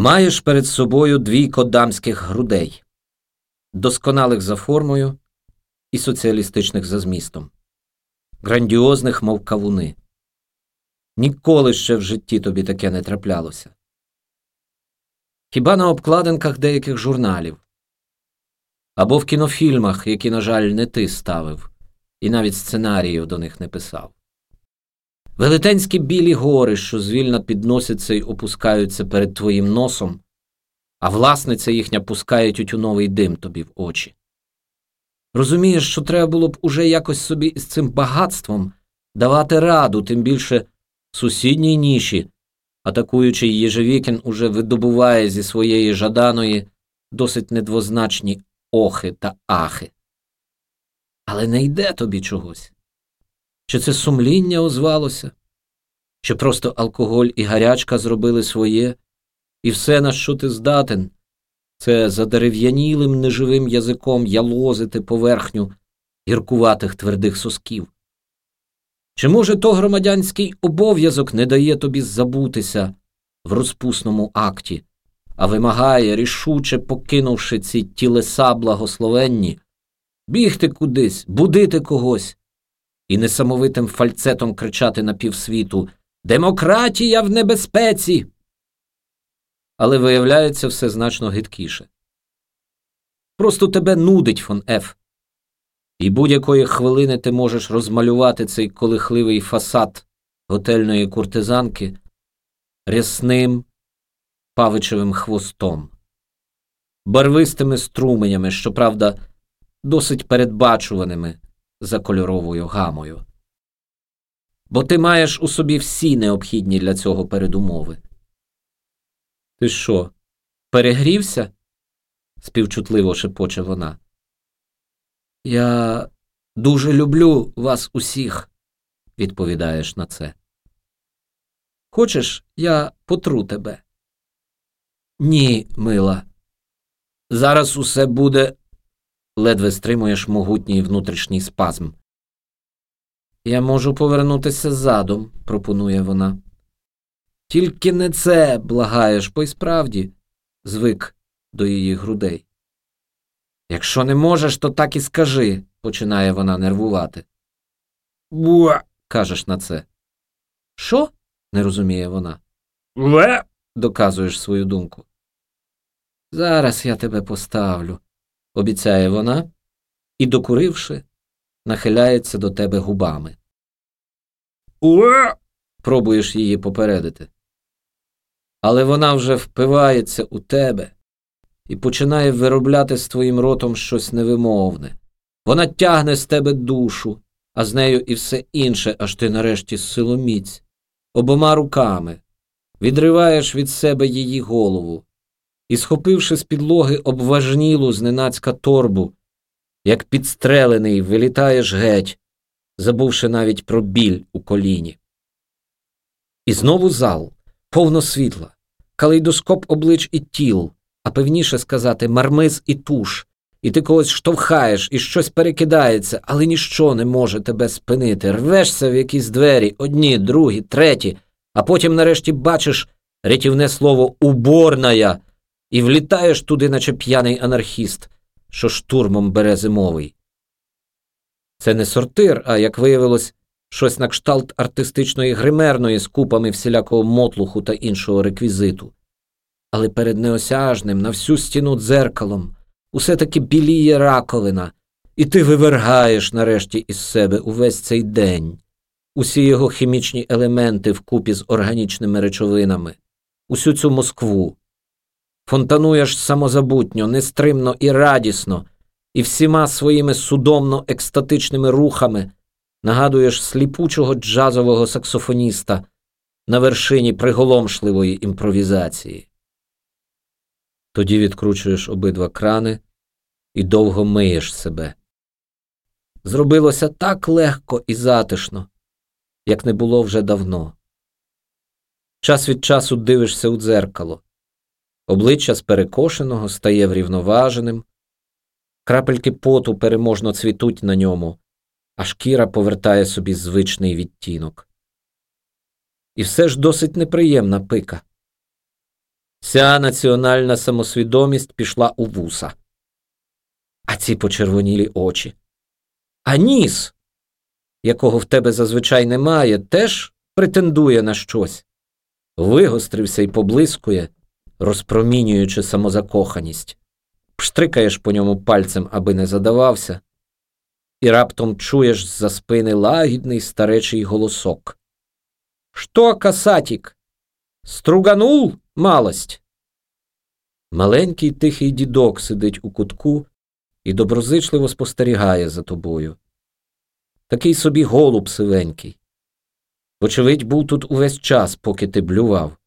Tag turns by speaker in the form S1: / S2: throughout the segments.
S1: Маєш перед собою двійко дамських грудей, досконалих за формою і соціалістичних за змістом, грандіозних, мов кавуни. Ніколи ще в житті тобі таке не траплялося. Хіба на обкладинках деяких журналів або в кінофільмах, які, на жаль, не ти ставив, і навіть сценаріїв до них не писав. Велетенські білі гори, що звільно підносяться й опускаються перед твоїм носом, а власниця їхня пускає тютюновий дим тобі в очі. Розумієш, що треба було б уже якось собі із цим багатством давати раду, тим більше сусідній ніші, атакуючий Єжевікін уже видобуває зі своєї жаданої досить недвозначні охи та ахи. Але не йде тобі чогось. Чи це сумління озвалося, чи просто алкоголь і гарячка зробили своє, і все, на що ти здатен, це задерев'янілим неживим язиком ялозити поверхню гіркуватих твердих сосків? Чи, може, то громадянський обов'язок не дає тобі забутися в розпусному акті, а вимагає, рішуче покинувши ці тілеса благословенні, бігти кудись, будити когось і несамовитим фальцетом кричати на півсвіту Демократія в небезпеці. Але виявляється все значно гидкіше. Просто тебе нудить фон Еф. І будь-якої хвилини ти можеш розмалювати цей колихливий фасад готельної куртизанки рясним павичевим хвостом, барвистими струменями, щоправда, досить передбачуваними за кольоровою гамою. Бо ти маєш у собі всі необхідні для цього передумови. Ти що, перегрівся? співчутливо шепоче вона. Я дуже люблю вас усіх, відповідаєш на це. Хочеш, я потру тебе? Ні, мила. Зараз усе буде. Ледве стримуєш могутній внутрішній спазм. Я можу повернутися задом, пропонує вона. Тільки не це, благаєш, бо й справді звик до її грудей. Якщо не можеш, то так і скажи, починає вона нервувати. Буа, кажеш на це. Що? не розуміє вона. Ле. доказуєш свою думку. Зараз я тебе поставлю, обіцяє вона і, докуривши, нахиляється до тебе губами. Уе. пробуєш її попередити. Але вона вже впивається у тебе і починає виробляти з твоїм ротом щось невимовне. Вона тягне з тебе душу, а з нею і все інше, аж ти нарешті силоміць, обома руками, відриваєш від себе її голову і, схопивши з підлоги обважнілу зненацька торбу, як підстрелений, вилітаєш геть, забувши навіть про біль у коліні. І знову зал, повно світла, калейдоскоп облич і тіл, а певніше сказати, мармиз і туш, і ти когось штовхаєш, і щось перекидається, але ніщо не може тебе спинити. Рвешся в якісь двері, одні, другі, треті, а потім нарешті бачиш рятівне слово уборная і влітаєш туди, наче п'яний анархіст, що штурмом бере зимовий. Це не сортир, а, як виявилось, щось на кшталт артистичної гримерної з купами всілякого мотлуху та іншого реквізиту. Але перед неосяжним на всю стіну дзеркалом усе таки біліє раковина, і ти вивергаєш нарешті із себе увесь цей день, усі його хімічні елементи вкупі з органічними речовинами, усю цю Москву, фонтануєш самозабутньо, нестримно і радісно, і всіма своїми судомно екстатичними рухами нагадуєш сліпучого джазового саксофоніста на вершині приголомшливої імпровізації. Тоді відкручуєш обидва крани і довго миєш себе. Зробилося так легко і затишно, як не було вже давно. Час від часу дивишся у дзеркало. Обличчя з перекошеного стає врівноваженим, крапельки поту переможно цвітуть на ньому, а шкіра повертає собі звичний відтінок. І все ж досить неприємна пика. Вся національна самосвідомість пішла у вуса. А ці почервонілі очі. А ніс, якого в тебе зазвичай немає, теж претендує на щось. Вигострився і поблискує, розпромінюючи самозакоханість. Пштрикаєш по ньому пальцем, аби не задавався, і раптом чуєш з-за спини лагідний старечий голосок. Що, касатік? Струганул малость? Маленький тихий дідок сидить у кутку і доброзичливо спостерігає за тобою. Такий собі голуб сивенький. Вочевидь, був тут увесь час, поки ти блював.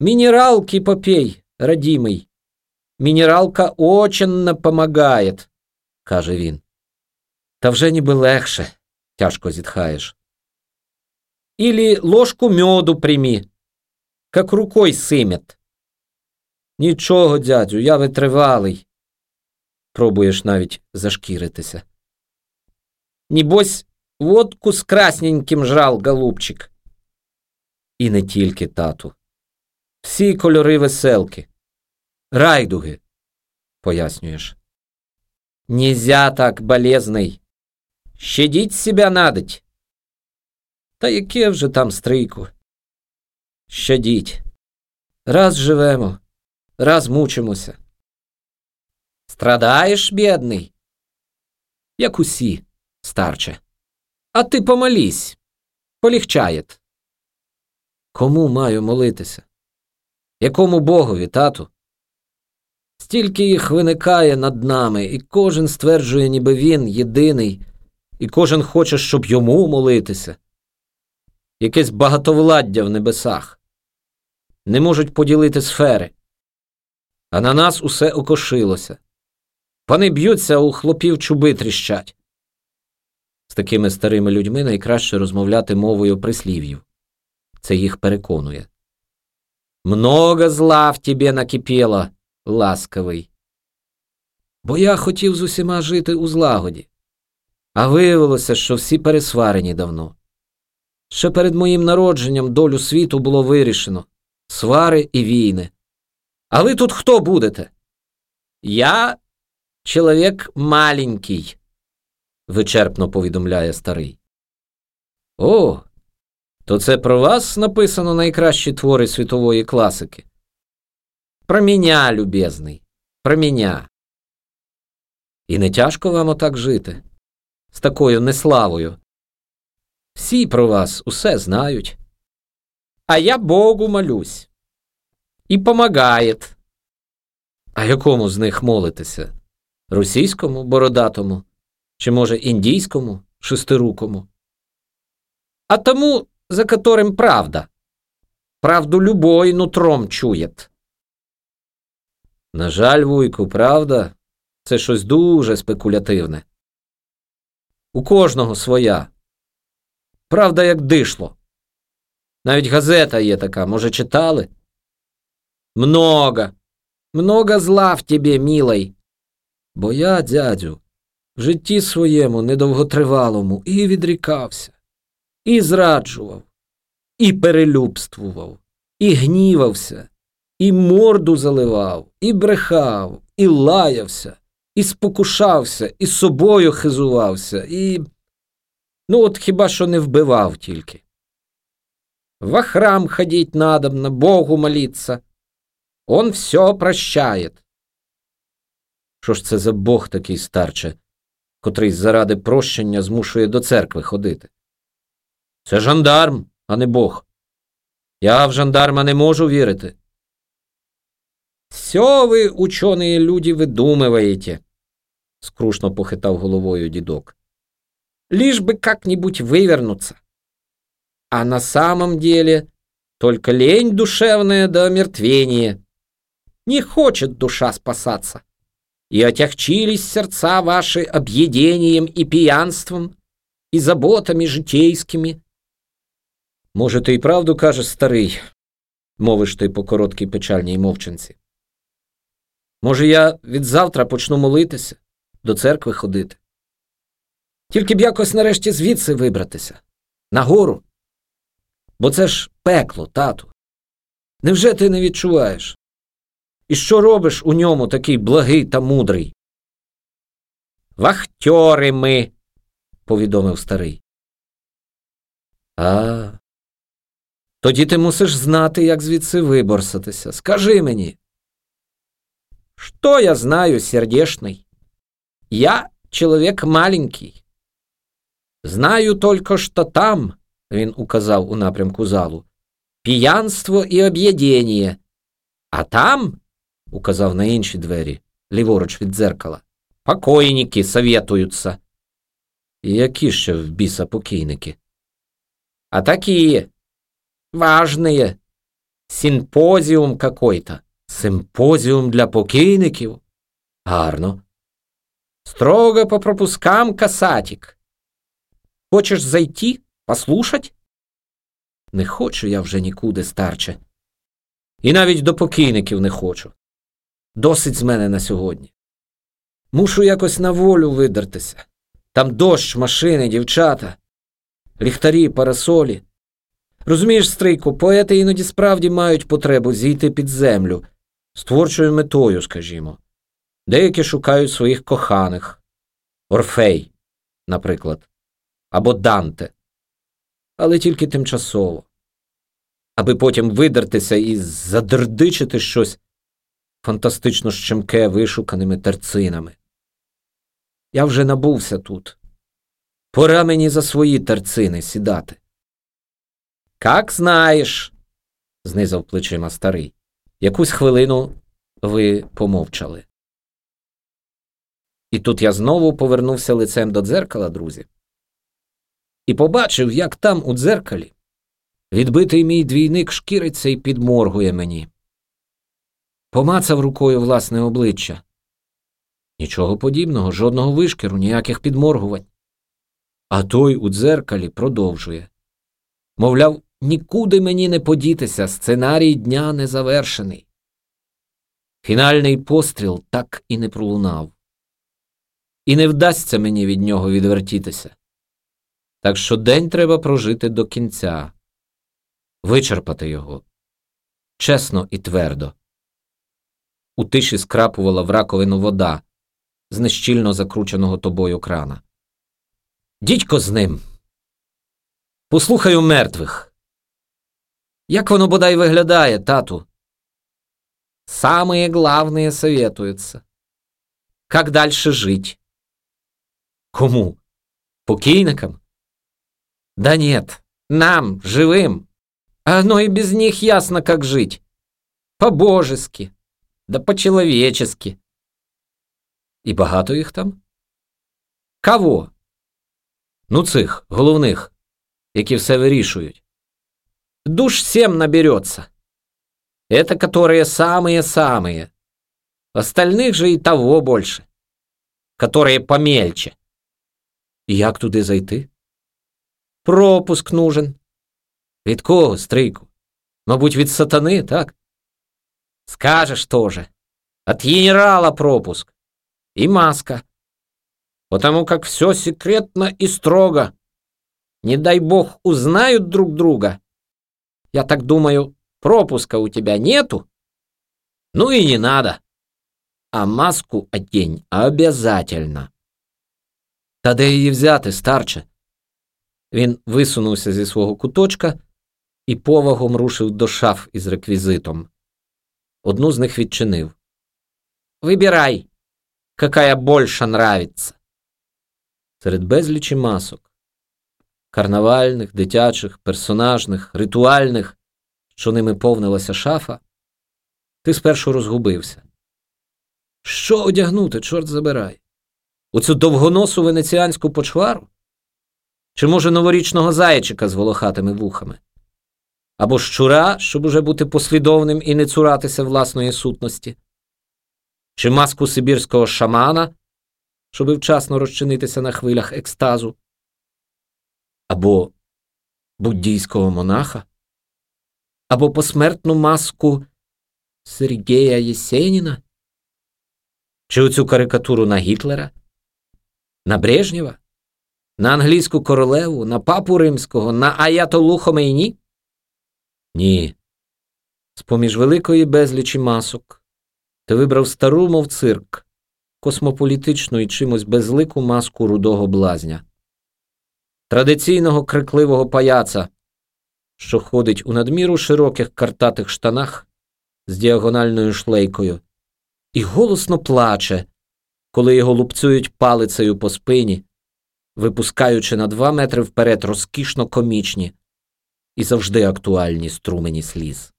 S1: Мінералки попей, радімий. Мінералка очень помагает, каже він. Та вже ніби легше, тяжко зітхаєш. Ілі ложку мьоду приймі, как рукой симет. Нічого, дядю, я витривалий. Пробуєш навіть зашкіритися. Нібось, водку з красненьким жрал, голубчик. І не тільки тату. Всі кольори веселки. Райдуги, пояснюєш. Нельзя так, болезний. Щадіть себя надоть. Та яке вже там стрийку? Щадіть. Раз живемо, раз мучимося. Страдаєш, бідний? Як усі, старче. А ти помолись, полегчає. Кому маю молитися? Якому богові, тату? Стільки їх виникає над нами, і кожен стверджує, ніби він єдиний, і кожен хоче, щоб йому молитися. Якесь багатовладдя в небесах. Не можуть поділити сфери. А на нас усе окошилося. Вони б'ються, у хлопів чуби тріщать. З такими старими людьми найкраще розмовляти мовою прислів'їв. Це їх переконує. Много зла в тебе накипіло, ласкавий. Бо я хотів з усіма жити у злагоді, а виявилося, що всі пересварені давно. Ще перед моїм народженням долю світу було вирішено свари і війни. А ви тут хто будете? Я чоловік маленький, вичерпно повідомляє старий. О, то це про вас написано найкращі твори світової класики. Про меня, любезний, про меня. І не тяжко вам отак жити, з такою неславою. Всі про вас усе знають. А я Богу молюсь. І помагає. А якому з них молитися? Російському бородатому? Чи, може, індійському шестирукому? А тому, за которым правда. Правду любой нутром чуєт. На жаль, вуйку, правда, це щось дуже спекулятивне. У кожного своя. Правда, як дишло. Навіть газета є така, може, читали? Много, много зла в тебе, милой. Бо я, дядю, в житті своєму недовготривалому і відрікався, і зраджував, і перелюбствував, і гнівався, і морду заливав, і брехав, і лаявся, і спокушався, і собою хизувався, і. Ну, от хіба що не вбивав тільки. Во храм ходить надобно, Богу молиться. Он все прощает. Що ж це за Бог такий старче, котрий заради прощення змушує до церкви ходити? Це жандарм, а не Бог. Я в жандарма не можу вірити. Все ви, ученые люди, видумываете, скрушно похитав головою дідок. Лишь бы как-нибудь вывернуться. А на самом деле только лень душевная до омертвения. Не хочет душа спасаться. И отягчились сердца ваши объедением и пьянством, и заботами житейскими. Може, ти й правду кажеш, старий, мовиш ти по короткій печальній мовчанці. Може, я від завтра почну молитися, до церкви ходити. Тільки б якось нарешті звідси вибратися, нагору. Бо це ж пекло, тату. Невже ти не відчуваєш? І що робиш у ньому такий благий та мудрий? Вахтьори ми, повідомив старий. А. Тоді ти мусиш знати, як звідси виборсатися. Скажи мені. Что я знаю, сердешный? Я человек маленький. Знаю только, что там, він указав у напрямку залу, п'янство і об'єднання. А там, указав на інші двері, ліворуч від дзеркала, покойники советуються. Які ще в біса покійники? А такі важные. Симпозиум какой-то. Симпозіум для покійників? Гарно. Строго по пропускам, касатик. Хочешь зайти, послушать? Не хочу я вже нікуди, старче. І навіть до покійників не хочу. Досить з мене на сьогодні. Мушу якось на волю видертися. Там дощ, машини, дівчата, ліхтарі, парасолі. Розумієш, Стрийко, поети іноді справді мають потребу зійти під землю з творчою метою, скажімо. Деякі шукають своїх коханих, Орфей, наприклад, або Данте, але тільки тимчасово, аби потім видертися і задердичити щось фантастично щемке вишуканими терцинами. Я вже набувся тут. Пора мені за свої терцини сідати. Как знаєш, знизав плечима старий. Якусь хвилину ви помовчали. І тут я знову повернувся лицем до дзеркала, друзі, і побачив, як там у дзеркалі відбитий мій двійник шкіриться і підморгує мені. Помацав рукою власне обличчя. Нічого подібного, жодного вишкіру, ніяких підморгувань. А той у дзеркалі продовжує. Мовляв, нікуди мені не подітися, сценарій дня не завершений. Фінальний постріл так і не пролунав. І не вдасться мені від нього відвертітися. Так що день треба прожити до кінця, вичерпати його чесно і твердо. У тиші скрапувала в раковину вода з нещільно закрученого тобою крана. Дідько з ним. Послухаю мертвих. Як воно бодай виглядає, тату? Самые главные советуются. Как дальше жить? Кому? Покійникам? Да нет, нам, живым. Оно и без них ясно, как жить. По-божески, да по-человечески. І багато їх там? Кого? Ну, цих, головних, які все вирішують. Душ семь наберется. Это которые самые-самые. Остальных же и того больше. Которые помельче. І як туди зайти? Пропуск нужен. Від кого, стрийку? Мабуть, від сатани, так? Скажешь тоже. От генерала пропуск. И маска. Потому как все секретно и строго. Не дай бог узнают друг друга. Я так думаю, пропуска у тебя нету? Ну и не надо. А маску одень обязательно. Та де її взяти, старче? Він висунувся зі свого куточка і повагом рушив до шаф із реквізитом. Одну з них відчинив. Вибирай, какая больше нравится. Серед безлічі масок карнавальних, дитячих, персонажних, ритуальних, що ними повнилася шафа, ти спершу розгубився. Що одягнути, чорт забирай? У цю довгоносу венеціанську почвару? Чи, може, новорічного зайчика з волохатими вухами? Або щура, щоб уже бути послідовним і не цуратися власної сутності? Чи маску сибірського шамана, щоби вчасно розчинитися на хвилях екстазу? Або буддійського монаха? Або посмертну маску Сергія Єсеніна? Чи оцю карикатуру на Гітлера? На Брежнєва? На англійську королеву, на папу римського, на Аятолу Хомейні? Ні. З поміж великої безлічі масок ти вибрав стару, мов цирк, космополітичну і чимось безлику маску рудого блазня, традиційного крикливого паяца, що ходить у надміру широких картатих штанах з діагональною шлейкою, і голосно плаче, коли його лупцюють палицею по спині, випускаючи на два метри вперед розкішно комічні і завжди актуальні струмені сліз.